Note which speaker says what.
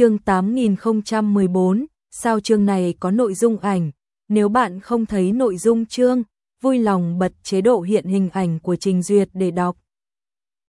Speaker 1: chương 8014, sao chương này có nội dung ảnh, nếu bạn không thấy nội dung chương, vui lòng bật chế độ hiện hình ảnh của trình duyệt để đọc.